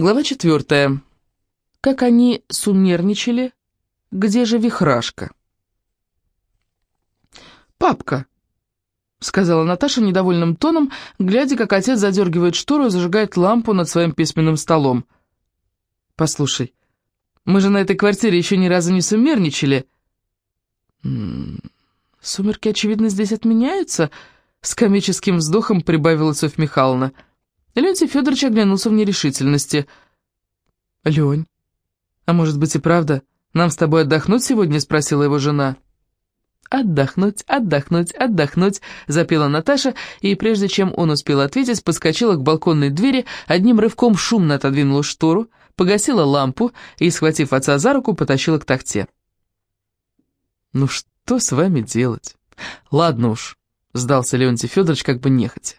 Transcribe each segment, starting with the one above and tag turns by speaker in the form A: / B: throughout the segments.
A: Глава четвертая. Как они сумерничали? Где же вихрашка? «Папка», — сказала Наташа недовольным тоном, глядя, как отец задергивает штору и зажигает лампу над своим письменным столом. «Послушай, мы же на этой квартире еще ни разу не сумерничали». «Сумерки, очевидно, здесь отменяются?» — с комическим вздохом прибавила Михайловна. «Михайловна». Леонтий Федорович оглянулся в нерешительности. «Лень, а может быть и правда, нам с тобой отдохнуть сегодня?» — спросила его жена. «Отдохнуть, отдохнуть, отдохнуть», — запела Наташа, и прежде чем он успел ответить, подскочила к балконной двери, одним рывком шумно отодвинула штору, погасила лампу и, схватив отца за руку, потащила к тахте. «Ну что с вами делать? Ладно уж», — сдался Леонтий Федорович как бы нехотя.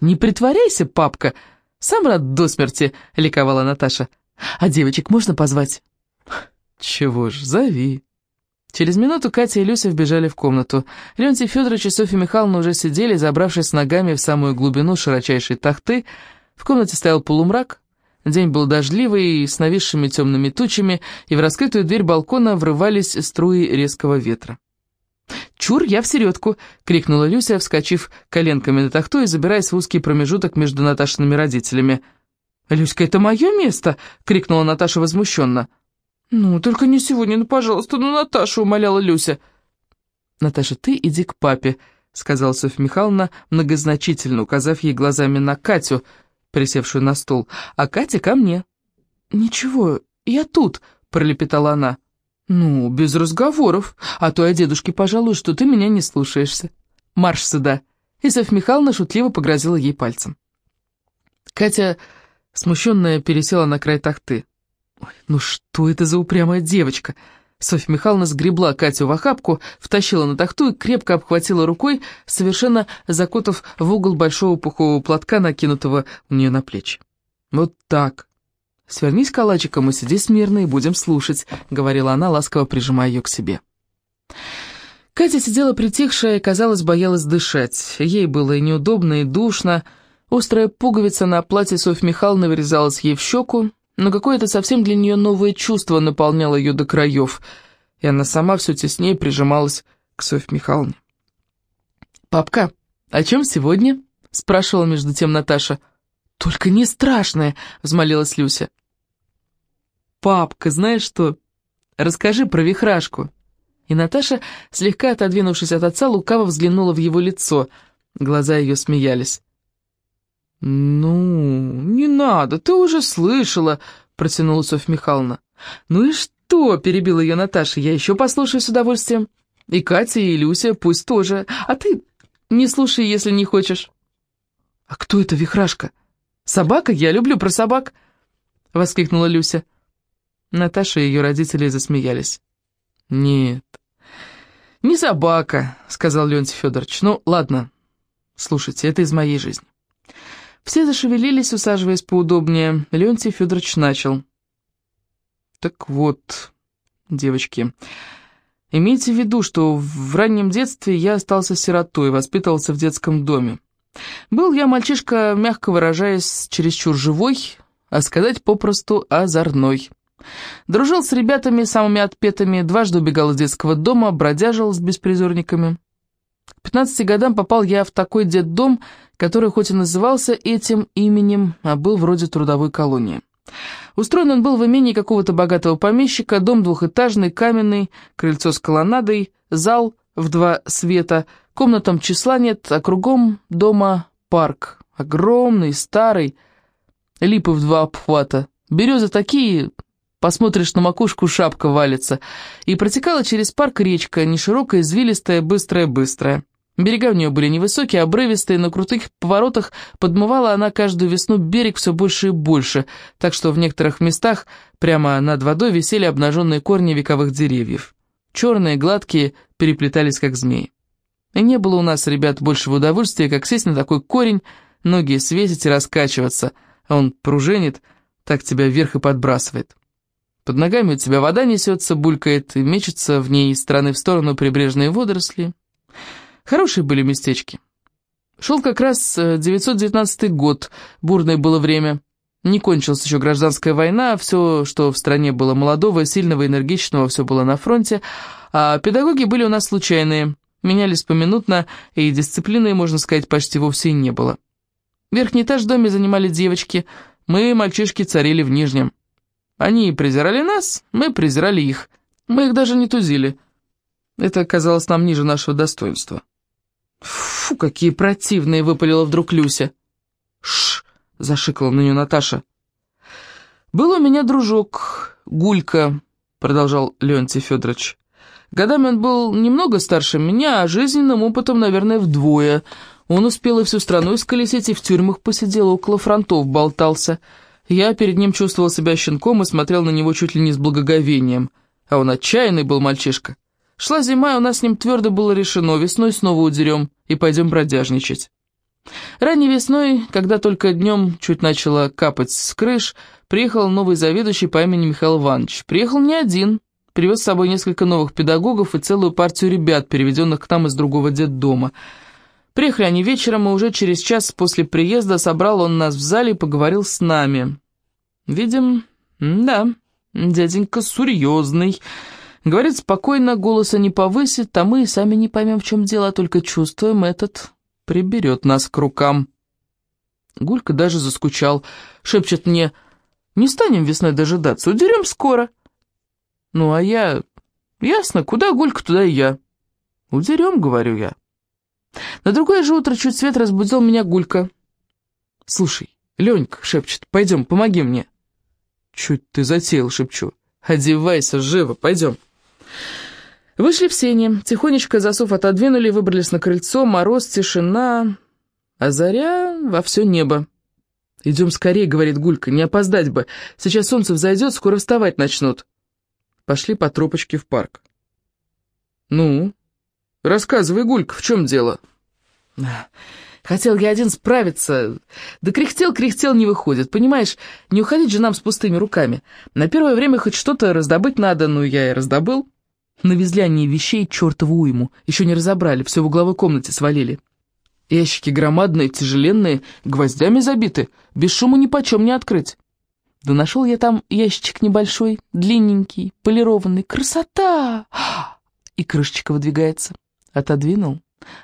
A: «Не притворяйся, папка! Сам рад до смерти!» — ликовала Наташа. «А девочек можно позвать?» «Чего ж, зови!» Через минуту Катя и Люся вбежали в комнату. Леонтий Федорович и Софья Михайловна уже сидели, забравшись ногами в самую глубину широчайшей тахты. В комнате стоял полумрак. День был дождливый, с нависшими темными тучами, и в раскрытую дверь балкона врывались струи резкого ветра. «Чур, я в середку!» — крикнула Люся, вскочив коленками на тахту и забираясь в узкий промежуток между Наташиными родителями. «Люська, это мое место!» — крикнула Наташа возмущенно. «Ну, только не сегодня, ну, пожалуйста, ну, Наташа!» — умоляла Люся. «Наташа, ты иди к папе», — сказала Софья Михайловна, многозначительно указав ей глазами на Катю, присевшую на стул, «а Катя ко мне». «Ничего, я тут», — пролепетала она. «Ну, без разговоров, а то я дедушке пожалуй, что ты меня не слушаешься. Марш сюда!» И Софья Михайловна шутливо погрозила ей пальцем. Катя, смущенная, пересела на край тахты. «Ой, ну что это за упрямая девочка?» Софья Михайловна сгребла Катю в охапку, втащила на тахту и крепко обхватила рукой, совершенно закутав в угол большого пухового платка, накинутого у нее на плечи. «Вот так, «Свернись калачиком и сиди смирно, и будем слушать», — говорила она, ласково прижимая ее к себе. Катя сидела притихшая и, казалось, боялась дышать. Ей было и неудобно, и душно. Острая пуговица на платье Софьи Михайловны вырезалась ей в щеку, но какое-то совсем для нее новое чувство наполняло ее до краев, и она сама все теснее прижималась к Софье Михайловне. «Папка, о чем сегодня?» — спрашивала между тем Наташа. «Только не страшное!» — взмолилась Люся. «Папка, знаешь что? Расскажи про вихрашку». И Наташа, слегка отодвинувшись от отца, лукаво взглянула в его лицо. Глаза ее смеялись. «Ну, не надо, ты уже слышала», — протянула Софья Михайловна. «Ну и что?» — перебила ее Наташа. «Я еще послушаю с удовольствием. И Катя, и Люся пусть тоже. А ты не слушай, если не хочешь». «А кто это вихрашка? Собака? Я люблю про собак», — воскликнула Люся. Наташа и ее родители засмеялись. «Нет, не собака», — сказал Леонтий Федорович. «Ну, ладно, слушайте, это из моей жизни». Все зашевелились, усаживаясь поудобнее. Леонтий Федорович начал. «Так вот, девочки, имейте в виду, что в раннем детстве я остался сиротой, воспитывался в детском доме. Был я мальчишка, мягко выражаясь, чересчур живой, а сказать попросту озорной». Дружил с ребятами самыми отпетыми, дважды убегал из детского дома, бродяжил с беспризорниками. К 15 годам попал я в такой детдом, который хоть и назывался этим именем, а был вроде трудовой колонии. Устроен он был в имении какого-то богатого помещика, дом двухэтажный, каменный, крыльцо с колоннадой, зал в два света, комнатам числа нет, а кругом дома парк, огромный, старый, липы в два обхвата, березы такие, Посмотришь на макушку, шапка валится. И протекала через парк речка, не широкая, извилистая, быстрая-быстрая. Берега у нее были невысокие, обрывистые, на крутых поворотах подмывала она каждую весну берег все больше и больше, так что в некоторых местах прямо над водой висели обнаженные корни вековых деревьев. Черные, гладкие, переплетались как змеи. И не было у нас, ребят, большего удовольствия, как сесть на такой корень, ноги свесить и раскачиваться, а он пружинит, так тебя вверх и подбрасывает. Под ногами у тебя вода несется, булькает и мечется в ней из стороны в сторону прибрежные водоросли. Хорошие были местечки. Шел как раз 919 э, год, бурное было время. Не кончилась еще гражданская война, все, что в стране было молодого, сильного, энергичного, все было на фронте, а педагоги были у нас случайные, менялись поминутно, и дисциплины, можно сказать, почти вовсе не было. Верхний этаж в доме занимали девочки, мы, мальчишки, царили в нижнем. Они презирали нас, мы презирали их. Мы их даже не тузили. Это казалось нам ниже нашего достоинства. «Фу, какие противные!» — выпалила вдруг Люся. «Шш!» — зашикала на нее Наташа. «Был у меня дружок, Гулька», — продолжал Леонтий Федорович. «Годами он был немного старше меня, а жизненным опытом, наверное, вдвое. Он успел и всю страну исколесить, и в тюрьмах посидел, около фронтов болтался. Я перед ним чувствовал себя щенком и смотрел на него чуть ли не с благоговением. А он отчаянный был мальчишка. Шла зима, и у нас с ним твердо было решено, весной снова удерем и пойдем бродяжничать. Ранней весной, когда только днем чуть начало капать с крыш, приехал новый заведующий по имени Михаил Иванович. Приехал не один, привез с собой несколько новых педагогов и целую партию ребят, переведенных к нам из другого детдома. Приехали они вечером, и уже через час после приезда собрал он нас в зале и поговорил с нами. Видим, да, дяденька серьезный, Говорит спокойно, голоса не повысит, а мы и сами не поймем, в чем дело, а только чувствуем, этот приберет нас к рукам. Гулька даже заскучал, шепчет мне, не станем весной дожидаться, удерем скоро. Ну, а я... Ясно, куда Гулька, туда и я. Удерем, говорю я. На другое же утро чуть свет разбудил меня Гулька. «Слушай, Ленька», — шепчет, — «пойдем, помоги мне». «Чуть ты затеял», — шепчу. «Одевайся, живо, пойдем». Вышли в сене, тихонечко засов отодвинули, выбрались на крыльцо, мороз, тишина, а заря во все небо. «Идем скорее», — говорит Гулька, — «не опоздать бы. Сейчас солнце взойдет, скоро вставать начнут». Пошли по тропочке в парк. «Ну, рассказывай, Гулька, в чем дело?» «Хотел я один справиться, да кряхтел-кряхтел не выходит. Понимаешь, не уходить же нам с пустыми руками. На первое время хоть что-то раздобыть надо, ну я и раздобыл». Навезли они вещей чертову уйму, еще не разобрали, все в угловой комнате свалили. Ящики громадные, тяжеленные, гвоздями забиты, без шума ни почем не открыть. Да нашел я там ящичек небольшой, длинненький, полированный. Красота! И крышечка выдвигается. Отодвинул,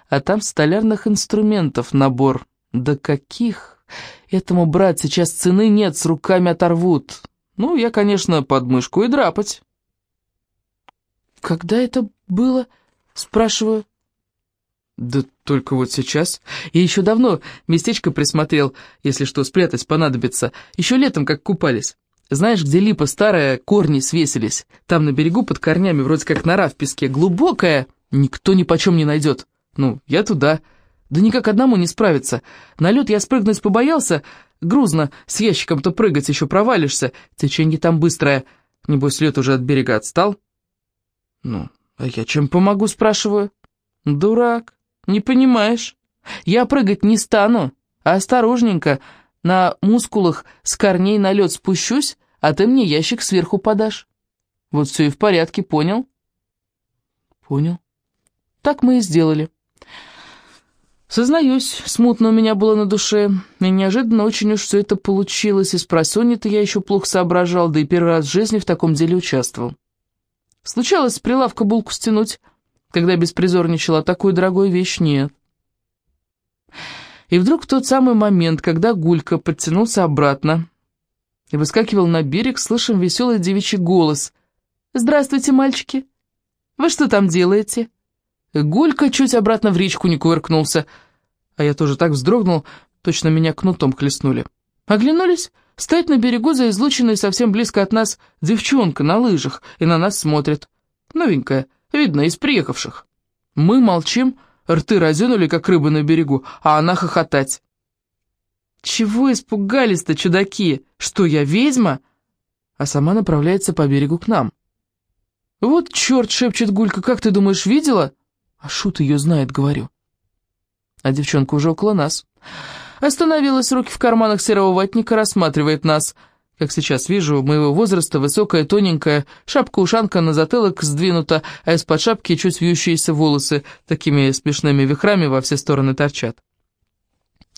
A: а там столярных инструментов набор. Да каких! Этому, брат, сейчас цены нет, с руками оторвут. Ну, я, конечно, подмышку и драпать. «Когда это было?» — спрашиваю. «Да только вот сейчас. Я еще давно местечко присмотрел, если что, спрятать понадобится. Еще летом, как купались. Знаешь, где липа старая, корни свесились? Там на берегу под корнями, вроде как нора в песке, глубокая. Никто ни почем не найдет. Ну, я туда. Да никак одному не справиться. На лед я спрыгнуть побоялся. Грузно, с ящиком-то прыгать еще провалишься. Теченье там быстрое. Небось, лед уже от берега отстал». «Ну, а я чем помогу?» — спрашиваю. «Дурак, не понимаешь. Я прыгать не стану, а осторожненько, на мускулах с корней на лед спущусь, а ты мне ящик сверху подашь. Вот все и в порядке, понял?» «Понял. Так мы и сделали». Сознаюсь, смутно у меня было на душе, и неожиданно очень уж все это получилось, и с просонья-то я еще плохо соображал, да и первый раз в жизни в таком деле участвовал. Случалось с прилавка булку стянуть, когда беспризорничала, такую дорогую вещь нет. И вдруг в тот самый момент, когда Гулька подтянулся обратно и выскакивал на берег, слышим веселый девичий голос. «Здравствуйте, мальчики! Вы что там делаете?» Гулька чуть обратно в речку не кувыркнулся, а я тоже так вздрогнул, точно меня кнутом хлестнули. Оглянулись, Стоит на берегу за излученной совсем близко от нас девчонка на лыжах и на нас смотрит. Новенькая, видно, из приехавших. Мы молчим, рты разинули, как рыбы на берегу, а она хохотать. «Чего испугались-то, чудаки? Что, я ведьма?» А сама направляется по берегу к нам. «Вот черт!» — шепчет Гулька. «Как ты думаешь, видела?» «А шут ее знает, говорю». А девчонка уже около нас. Остановилась, руки в карманах серого ватника, рассматривает нас. Как сейчас вижу, моего возраста, высокая, тоненькая, шапка-ушанка на затылок сдвинута, а из-под шапки чуть вьющиеся волосы, такими смешными вихрами во все стороны торчат.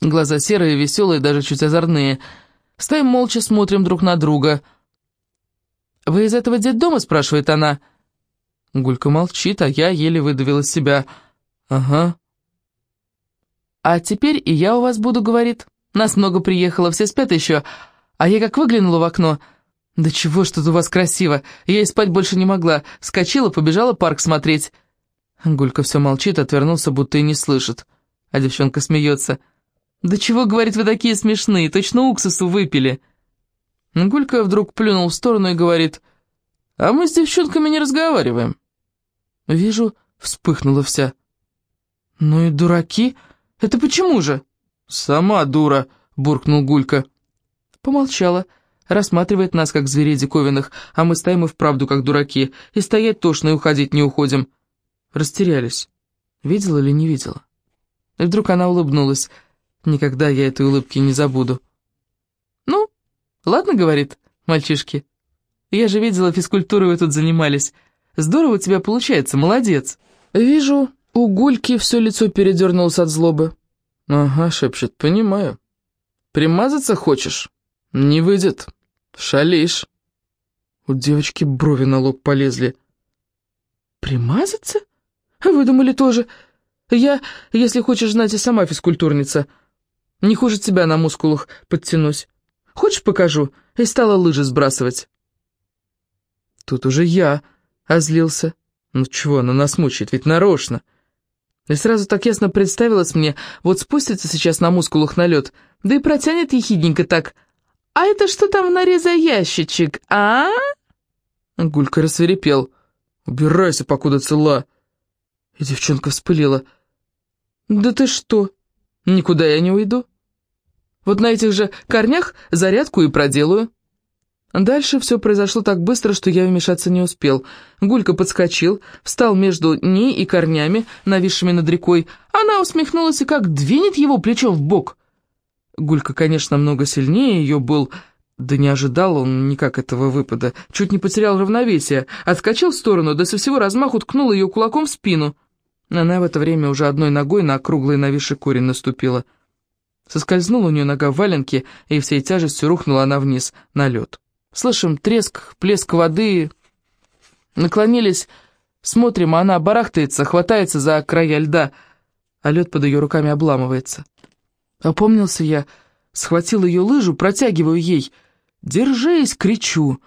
A: Глаза серые, веселые, даже чуть озорные. Стоим молча, смотрим друг на друга. «Вы из этого детдома?» — спрашивает она. Гулька молчит, а я еле выдавил из себя. «Ага». «А теперь и я у вас буду», — говорит. «Нас много приехало, все спят еще. А я как выглянула в окно...» «Да чего ж тут у вас красиво! Я и спать больше не могла. Вскочила, побежала парк смотреть». Гулька все молчит, отвернулся, будто и не слышит. А девчонка смеется. «Да чего, — говорит, — вы такие смешные, точно уксусу выпили!» Гулька вдруг плюнул в сторону и говорит, «А мы с девчонками не разговариваем». Вижу, вспыхнула вся. «Ну и дураки! Это почему же?» «Сама дура!» — буркнул Гулька. Помолчала, рассматривает нас, как зверей диковинных, а мы стоим и вправду, как дураки, и стоять тошно и уходить не уходим. Растерялись. Видела или не видела? И вдруг она улыбнулась. Никогда я этой улыбки не забуду. «Ну, ладно, — говорит, — мальчишки. Я же видела, физкультурой вы тут занимались. Здорово у тебя получается, молодец». Вижу, у Гульки все лицо передернулось от злобы. «Ага», — шепчет, — «понимаю. Примазаться хочешь? Не выйдет. Шалишь». У девочки брови на лоб полезли. «Примазаться? Вы думали тоже? Я, если хочешь знать, и сама физкультурница. Не хуже тебя на мускулах подтянусь. Хочешь, покажу?» И стала лыжи сбрасывать. Тут уже я озлился. Ну чего она нас мучает, ведь нарочно. И сразу так ясно представилось мне, вот спустится сейчас на мускулах на лед, да и протянет ехидненько так. «А это что там в норе за ящичек, а?» Гулька рассверепел. «Убирайся, покуда цела!» И девчонка вспылила. «Да ты что? Никуда я не уйду. Вот на этих же корнях зарядку и проделаю». Дальше все произошло так быстро, что я вмешаться не успел. Гулька подскочил, встал между ней и корнями, нависшими над рекой. Она усмехнулась и как двинет его плечом в бок. Гулька, конечно, много сильнее ее был, да не ожидал он никак этого выпада. Чуть не потерял равновесие, отскочил в сторону, да со всего размаху ткнул ее кулаком в спину. Она в это время уже одной ногой на округлый нависший корень наступила. Соскользнула у нее нога в валенке, и всей тяжестью рухнула она вниз, на лед. Слышим треск, плеск воды. Наклонились, смотрим, а она барахтается, хватается за края льда, а лед под ее руками обламывается. Опомнился я, схватил ее лыжу, протягиваю ей. «Держись!» — кричу.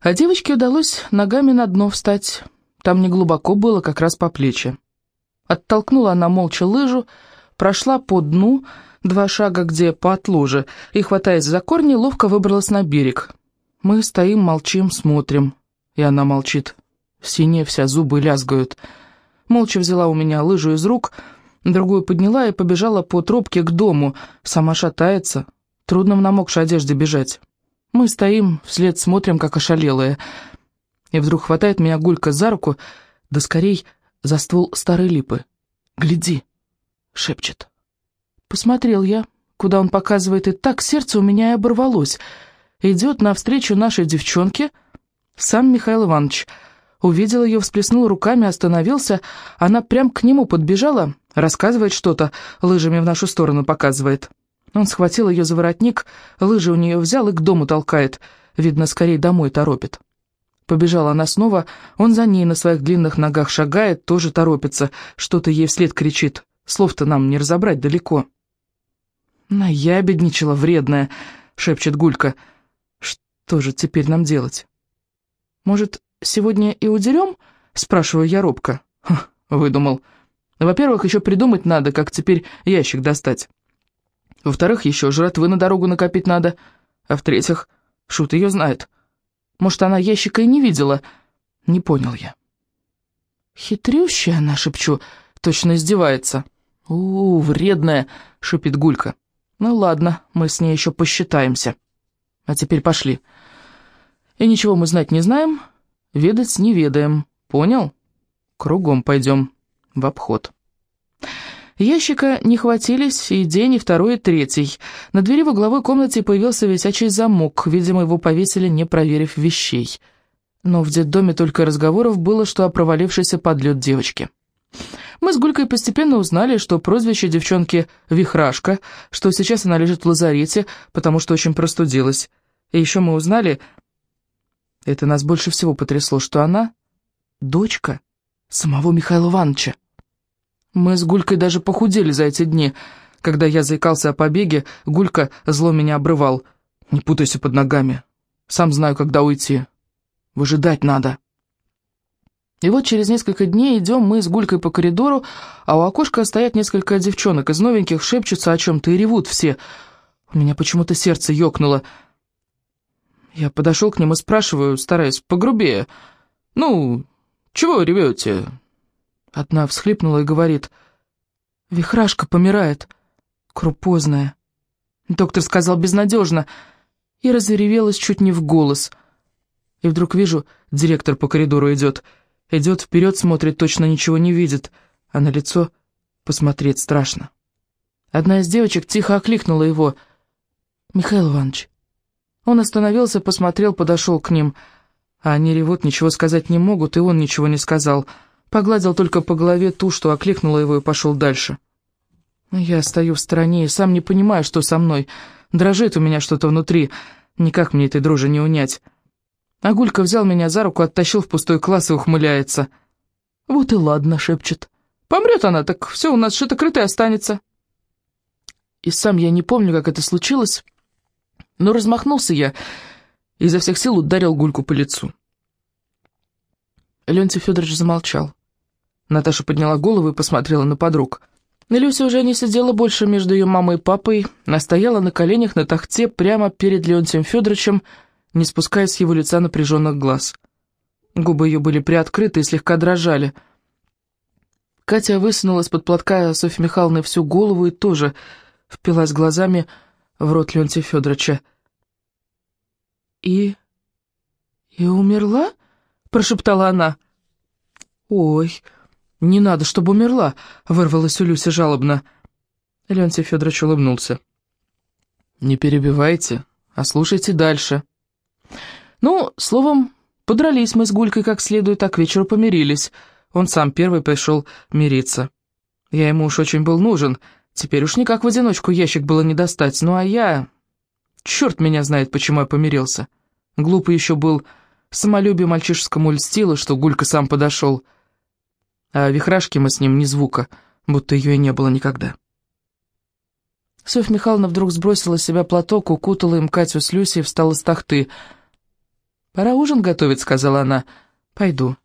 A: А девочке удалось ногами на дно встать. Там не глубоко было, как раз по плечи. Оттолкнула она молча лыжу, прошла по дну, два шага где по отложе, и, хватаясь за корни, ловко выбралась на берег. Мы стоим, молчим, смотрим. И она молчит. Синяя вся, зубы лязгают. Молча взяла у меня лыжу из рук, другую подняла и побежала по тропке к дому. Сама шатается. Трудно в намокшей одежде бежать. Мы стоим, вслед смотрим, как ошалелые. И вдруг хватает меня Гулька за руку, да скорей за ствол старой липы. «Гляди!» — шепчет. Посмотрел я, куда он показывает, и так сердце у меня и оборвалось. Идет навстречу нашей девчонке сам Михаил Иванович. Увидел ее, всплеснул руками, остановился. Она прям к нему подбежала, рассказывает что-то, лыжами в нашу сторону показывает. Он схватил ее за воротник, лыжи у нее взял и к дому толкает. Видно, скорее домой торопит. Побежала она снова, он за ней на своих длинных ногах шагает, тоже торопится, что-то ей вслед кричит. Слов-то нам не разобрать далеко. «Наябедничала вредная», — шепчет Гулька. «Что же теперь нам делать?» «Может, сегодня и удерем?» — спрашиваю я робко. Ха, выдумал. Во-первых, еще придумать надо, как теперь ящик достать. Во-вторых, еще жратвы на дорогу накопить надо. А в-третьих, Шут ее знает. Может, она ящика и не видела. Не понял я. «Хитрющая она, шепчу, точно издевается». «У, -у вредная», — шипит Гулька. «Ну ладно, мы с ней еще посчитаемся. А теперь пошли. И ничего мы знать не знаем, ведать не ведаем. Понял? Кругом пойдем, в обход». Ящика не хватились и день, и второй, и третий. На двери в угловой комнате появился висячий замок. Видимо, его повесили, не проверив вещей. Но в детдоме только разговоров было, что о провалившейся подлет девочке. Мы с Гулькой постепенно узнали, что прозвище девчонки «Вихрашка», что сейчас она лежит в лазарете, потому что очень простудилась. И еще мы узнали, это нас больше всего потрясло, что она — дочка самого Михаила Ивановича. Мы с Гулькой даже похудели за эти дни. Когда я заикался о побеге, Гулька зло меня обрывал. «Не путайся под ногами. Сам знаю, когда уйти. Выжидать надо». И вот через несколько дней идем мы с Гулькой по коридору, а у окошка стоят несколько девчонок из новеньких, шепчутся о чем-то и ревут все. У меня почему-то сердце ёкнуло. Я подошел к ним и спрашиваю, стараясь погрубее. «Ну, чего ревете?» Одна всхлипнула и говорит. «Вихрашка помирает. Крупозная». Доктор сказал безнадежно. И разревелась чуть не в голос. И вдруг вижу, директор по коридору идет. Идет вперед, смотрит, точно ничего не видит. А на лицо посмотреть страшно. Одна из девочек тихо окликнула его. «Михаил Иванович». Он остановился, посмотрел, подошел к ним. А они ревут, ничего сказать не могут, и он ничего не сказал. Погладил только по голове ту, что окликнула его, и пошел дальше. Я стою в стороне и сам не понимаю, что со мной. Дрожит у меня что-то внутри. Никак мне этой дрожи не унять. А Гулька взял меня за руку, оттащил в пустой класс и ухмыляется. «Вот и ладно», — шепчет. «Помрет она, так все у нас шито-крыто останется». И сам я не помню, как это случилось, но размахнулся я и изо всех сил ударил Гульку по лицу. Леонтий Федорович замолчал. Наташа подняла голову и посмотрела на подруг. Люся уже не сидела больше между ее мамой и папой, а стояла на коленях на тахте прямо перед Леонтием Федоровичем, не спуская с его лица напряженных глаз. Губы ее были приоткрыты и слегка дрожали. Катя высунула из-под платка Софьи Михайловны всю голову и тоже впилась глазами в рот Леонтия Федоровича. «И... и умерла?» прошептала она. «Ой, не надо, чтобы умерла», — вырвалась у Люси жалобно. Леонтий Федорович улыбнулся. «Не перебивайте, а слушайте дальше». Ну, словом, подрались мы с Гулькой как следует, а к вечеру помирились. Он сам первый пришел мириться. Я ему уж очень был нужен, теперь уж никак в одиночку ящик было не достать, ну а я... Черт меня знает, почему я помирился. Глупый еще был Самолюбие мальчишескому льстило, что Гулька сам подошел. А вихрашки мы с ним ни звука, будто ее и не было никогда. Софья Михайловна вдруг сбросила с себя платок, укутала им Катю с Люсей и встала с тахты. «Пора ужин готовить», — сказала она. «Пойду».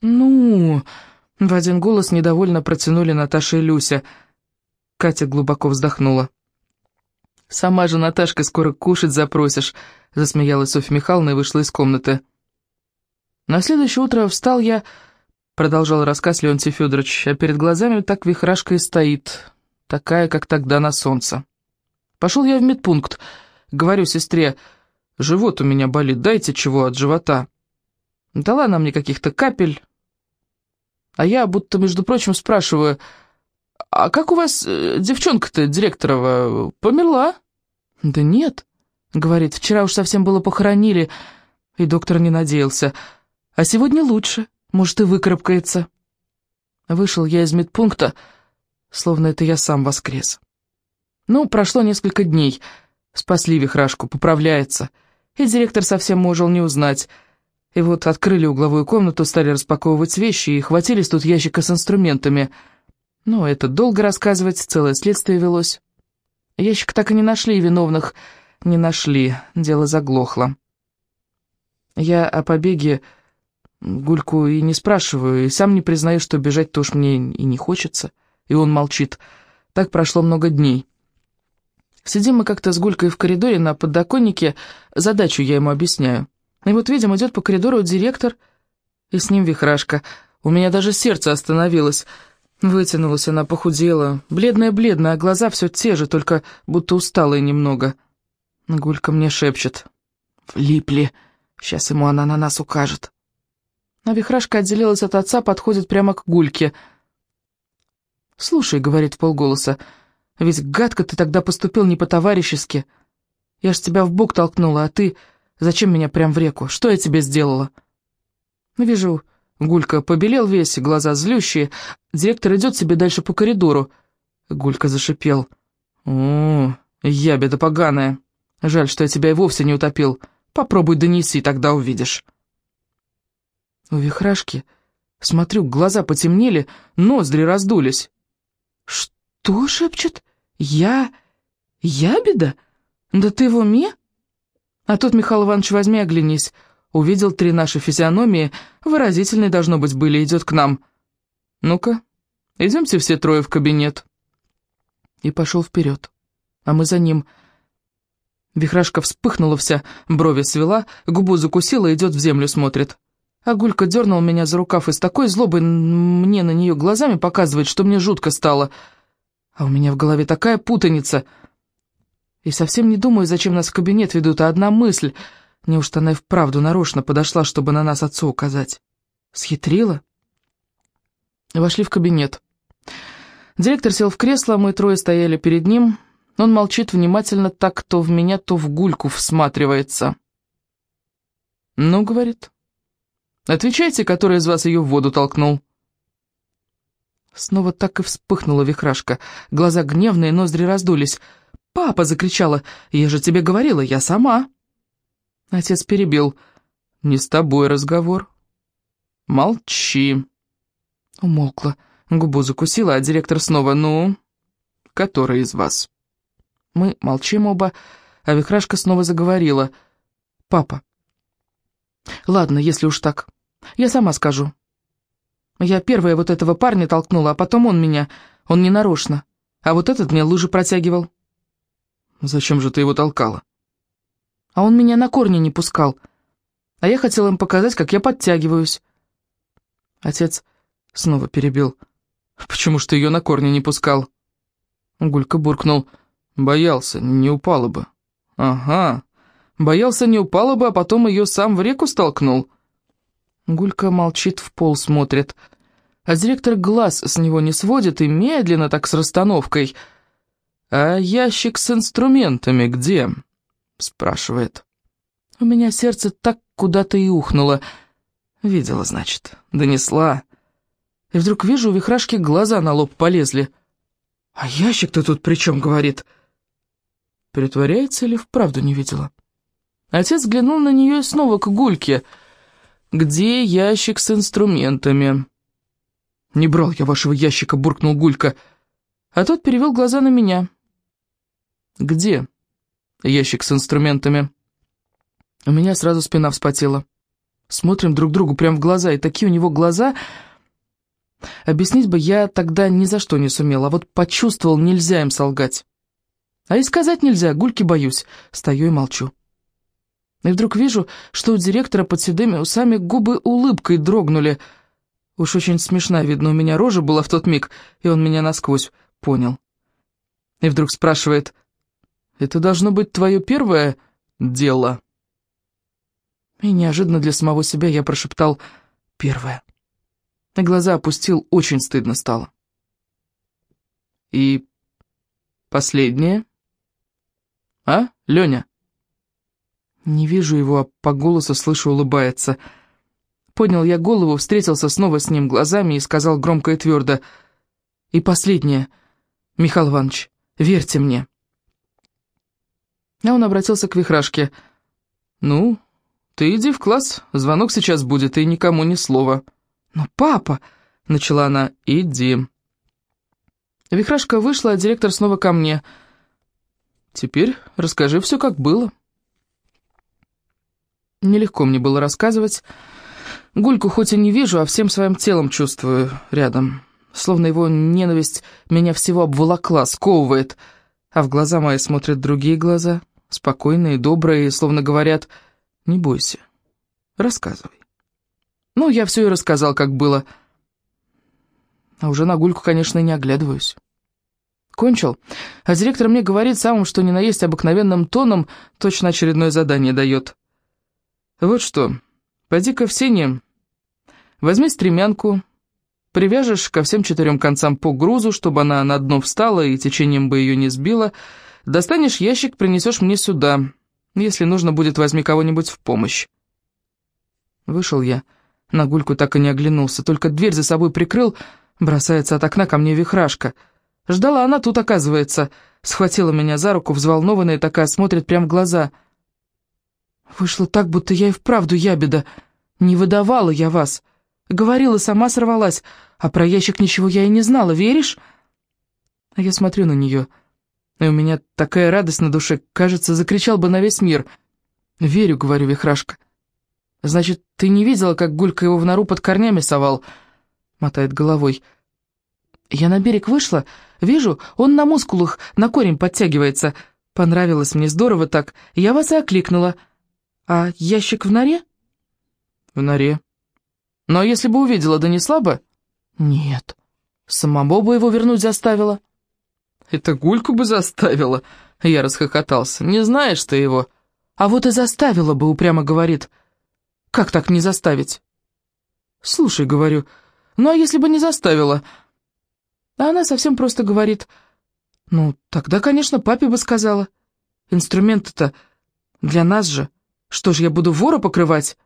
A: «Ну...» — в один голос недовольно протянули Наташа и Люся. Катя глубоко вздохнула. «Сама же, Наташка, скоро кушать запросишь», — засмеялась Софья Михайловна и вышла из комнаты. На следующее утро встал я, продолжал рассказ Леонтий Федорович, а перед глазами так вихрашка и стоит, такая, как тогда на солнце. Пошел я в медпункт, говорю сестре, живот у меня болит, дайте чего от живота. Дала она мне каких-то капель, а я будто, между прочим, спрашиваю, «А как у вас э, девчонка-то директорова померла?» «Да нет», — говорит, «вчера уж совсем было похоронили, и доктор не надеялся. А сегодня лучше, может, и выкарабкается». Вышел я из медпункта, словно это я сам воскрес. Ну, прошло несколько дней, спасли вихрашку, поправляется, и директор совсем можел не узнать. И вот открыли угловую комнату, стали распаковывать вещи, и хватились тут ящика с инструментами — ну, это долго рассказывать, целое следствие велось. Ящик так и не нашли, виновных не нашли, дело заглохло. Я о побеге Гульку и не спрашиваю, и сам не признаю, что бежать-то уж мне и не хочется. И он молчит. Так прошло много дней. Сидим мы как-то с Гулькой в коридоре на подоконнике, задачу я ему объясняю. И вот видим, идет по коридору директор, и с ним вихрашка. У меня даже сердце остановилось — Вытянулась она, похудела, бледная-бледная, а глаза все те же, только будто усталые немного. Гулька мне шепчет. «Влипли, сейчас ему она на нас укажет». А вихрашка отделилась от отца, подходит прямо к Гульке. «Слушай», — говорит в полголоса, — «ведь гадко ты тогда поступил не по-товарищески. Я ж тебя в бок толкнула, а ты... Зачем меня прям в реку? Что я тебе сделала?» Вижу, Гулька побелел весь, глаза злющие. Директор идет себе дальше по коридору. Гулька зашипел. «О, ябеда поганая. Жаль, что я тебя и вовсе не утопил. Попробуй донеси, тогда увидишь». У вихрашки, смотрю, глаза потемнели, ноздри раздулись. «Что?» — шепчет. «Я... ябеда? Да ты в уме?» А тут, Михаил Иванович, возьми, оглянись. Увидел три наши физиономии, выразительные, должно быть, были, идет к нам. Ну-ка, идемте все трое в кабинет. И пошел вперед, а мы за ним. Вихрашка вспыхнула вся, брови свела, губу закусила, идет в землю смотрит. А Гулька дернул меня за рукав и с такой злобой мне на нее глазами показывает, что мне жутко стало. А у меня в голове такая путаница. И совсем не думаю, зачем нас в кабинет ведут, а одна мысль — Неужто она и вправду нарочно подошла, чтобы на нас отцу указать? Схитрила? Вошли в кабинет. Директор сел в кресло, мы трое стояли перед ним. Он молчит внимательно, так то в меня, то в гульку всматривается. «Ну, — говорит, — отвечайте, который из вас ее в воду толкнул». Снова так и вспыхнула вихрашка. Глаза гневные, ноздри раздулись. «Папа!» — закричала. «Я же тебе говорила, я сама!» Отец перебил. «Не с тобой разговор». «Молчи». Умолкла, губу закусила, а директор снова «Ну, который из вас?» Мы молчим оба, а Вихрашка снова заговорила. «Папа». «Ладно, если уж так. Я сама скажу. Я первая вот этого парня толкнула, а потом он меня. Он не нарочно. А вот этот мне лыжи протягивал». «Зачем же ты его толкала?» а он меня на корни не пускал. А я хотел им показать, как я подтягиваюсь. Отец снова перебил. «Почему ж ты ее на корни не пускал?» Гулька буркнул. «Боялся, не упала бы». «Ага, боялся, не упала бы, а потом ее сам в реку столкнул». Гулька молчит, в пол смотрит. А директор глаз с него не сводит и медленно так с расстановкой. «А ящик с инструментами где?» спрашивает. У меня сердце так куда-то и ухнуло. Видела, значит, донесла. И вдруг вижу, у вихрашки глаза на лоб полезли. «А ящик-то тут при чем?» — говорит. Притворяется или вправду не видела? Отец взглянул на нее и снова к Гульке. «Где ящик с инструментами?» «Не брал я вашего ящика», — буркнул Гулька. А тот перевел глаза на меня. «Где?» ящик с инструментами. У меня сразу спина вспотела. Смотрим друг другу прямо в глаза, и такие у него глаза... Объяснить бы я тогда ни за что не сумела, а вот почувствовал, нельзя им солгать. А и сказать нельзя, гульки боюсь, стою и молчу. И вдруг вижу, что у директора под седыми усами губы улыбкой дрогнули. Уж очень смешна, видно, у меня рожа была в тот миг, и он меня насквозь понял. И вдруг спрашивает, это должно быть твое первое дело. И неожиданно для самого себя я прошептал «первое». На глаза опустил, очень стыдно стало. И последнее? А, Леня? Не вижу его, а по голосу слышу, улыбается. Поднял я голову, встретился снова с ним глазами и сказал громко и твердо. И последнее, Михаил Иванович, верьте мне. А он обратился к вихрашке. «Ну, ты иди в класс, звонок сейчас будет, и никому ни слова». «Но папа...» — начала она. «Иди». Вихрашка вышла, а директор снова ко мне. «Теперь расскажи все, как было». Нелегко мне было рассказывать. Гульку хоть и не вижу, а всем своим телом чувствую рядом. Словно его ненависть меня всего обволокла, сковывает, а в глаза мои смотрят другие глаза — спокойные, добрые, словно говорят «Не бойся, рассказывай». Ну, я все и рассказал, как было. А уже на гульку, конечно, не оглядываюсь. Кончил, а директор мне говорит самым, что ни на есть обыкновенным тоном, точно очередное задание дает. Вот что, пойди-ка в сене, возьми стремянку, привяжешь ко всем четырем концам по грузу, чтобы она на дно встала и течением бы ее не сбила, Достанешь ящик, принесешь мне сюда. Если нужно будет, возьми кого-нибудь в помощь. Вышел я, На Гульку так и не оглянулся, только дверь за собой прикрыл, бросается от окна ко мне вихрашка. Ждала она тут, оказывается, схватила меня за руку, взволнованная такая, смотрит прямо в глаза. Вышло так, будто я и вправду ябеда. Не выдавала я вас. Говорила, сама сорвалась, а про ящик ничего я и не знала, веришь? А я смотрю на нее, и у меня такая радость на душе, кажется, закричал бы на весь мир. «Верю», — говорю, вихрашка. «Значит, ты не видела, как Гулька его в нору под корнями совал?» Мотает головой. Я на берег вышла, вижу, он на мускулах, на корень подтягивается. Понравилось мне здорово так, я вас и окликнула. А ящик в норе? В норе. Но если бы увидела, донесла бы? Нет. Самому бы его вернуть заставила. Это Гульку бы заставила. Я расхохотался. Не знаешь ты его. А вот и заставила бы, упрямо говорит. Как так не заставить? Слушай, говорю, ну а если бы не заставила? А она совсем просто говорит. Ну, тогда, конечно, папе бы сказала. Инструмент-то для нас же. Что ж, я буду вора покрывать?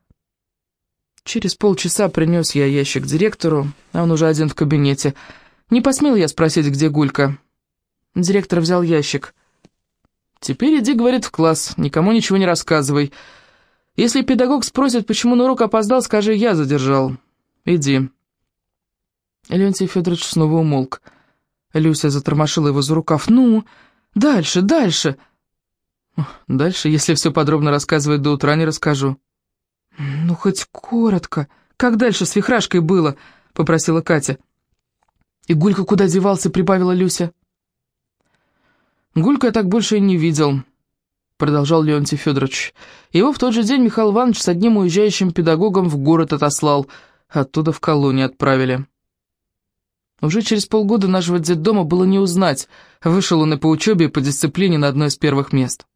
A: Через полчаса принес я ящик директору, а он уже один в кабинете. Не посмел я спросить, где Гулька. Директор взял ящик. «Теперь иди, — говорит, — в класс, никому ничего не рассказывай. Если педагог спросит, почему на урок опоздал, скажи, я задержал. Иди». Леонтий Федорович снова умолк. Люся затормошила его за рукав. «Ну, дальше, дальше!» «Дальше, если все подробно рассказывать до утра, не расскажу». «Ну, хоть коротко. Как дальше с вихрашкой было?» — попросила Катя. «И Гулька куда девался?» — прибавила Люся. «Гулька я так больше и не видел», — продолжал Леонтий Федорович. «Его в тот же день Михаил Иванович с одним уезжающим педагогом в город отослал, оттуда в колонию отправили». Уже через полгода нашего детдома было не узнать, вышел он и по учебе, и по дисциплине на одно из первых мест.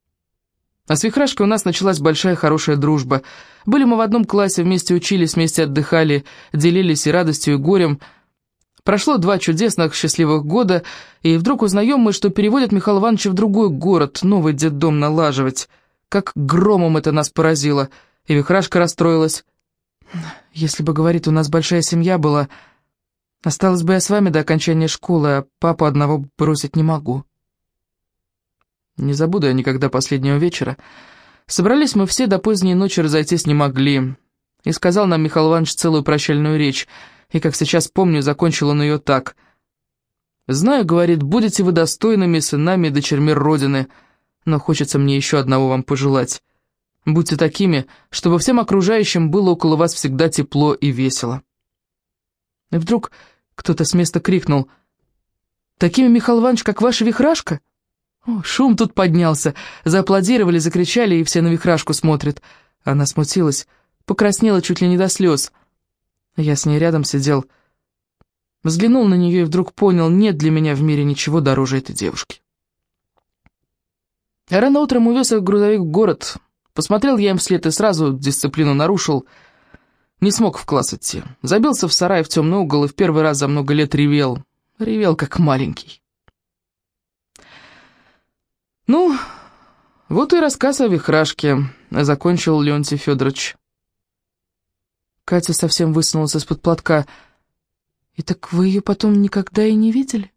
A: А с Вихрашкой у нас началась большая хорошая дружба. Были мы в одном классе, вместе учились, вместе отдыхали, делились и радостью, и горем. Прошло два чудесных, счастливых года, и вдруг узнаем мы, что переводят Михаила Ивановича в другой город, новый детдом налаживать. Как громом это нас поразило, и Вихрашка расстроилась. «Если бы, говорит, у нас большая семья была, осталась бы я с вами до окончания школы, а папу одного бросить не могу». Не забуду я никогда последнего вечера. Собрались мы все до поздней ночи, разойтись не могли. И сказал нам Михаил Иванович целую прощальную речь, и, как сейчас помню, закончил он ее так. «Знаю, — говорит, — будете вы достойными сынами и дочерьми Родины, но хочется мне еще одного вам пожелать. Будьте такими, чтобы всем окружающим было около вас всегда тепло и весело». И вдруг кто-то с места крикнул, «Такими, Михаил Иванович, как ваша вихрашка?» О, шум тут поднялся. Зааплодировали, закричали, и все на вихрашку смотрят. Она смутилась, покраснела чуть ли не до слез. Я с ней рядом сидел. Взглянул на нее и вдруг понял, нет для меня в мире ничего дороже этой девушки. Рано утром увез их грузовик в город. Посмотрел я им вслед и сразу дисциплину нарушил. Не смог в класс идти. Забился в сарай в темный угол и в первый раз за много лет ревел. Ревел, как маленький. «Ну, вот и рассказ о вихрашке», — закончил Леонтий Федорович. Катя совсем высунулась из-под платка. «И так вы ее потом никогда и не видели?»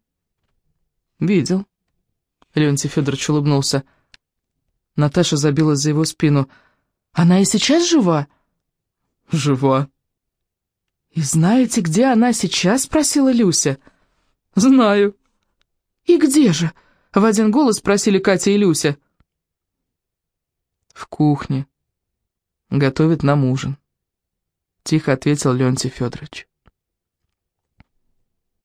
A: «Видел», — Леонтий Федорович улыбнулся. Наташа забилась за его спину. «Она и сейчас жива?» «Жива». «И знаете, где она сейчас?» — спросила Люся. «Знаю». «И где же?» В один голос спросили Катя и Люся. «В кухне. Готовит нам ужин», — тихо ответил Леонтий Федорович.